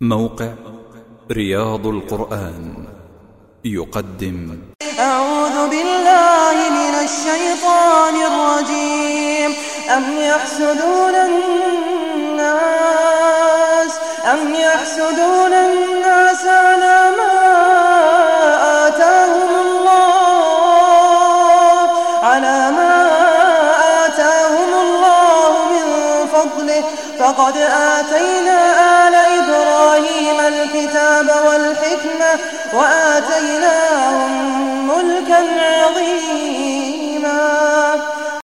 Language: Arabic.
موقع رياض القرآن يقدم. أعوذ بالله من الشيطان الرجيم. أم يحسدون الناس؟ أم يحسدون الناس على ما آتاهم الله؟ على ما آتاهم الله من فضله. فقد آتينا آه وآتيناهم ملكا عظيما.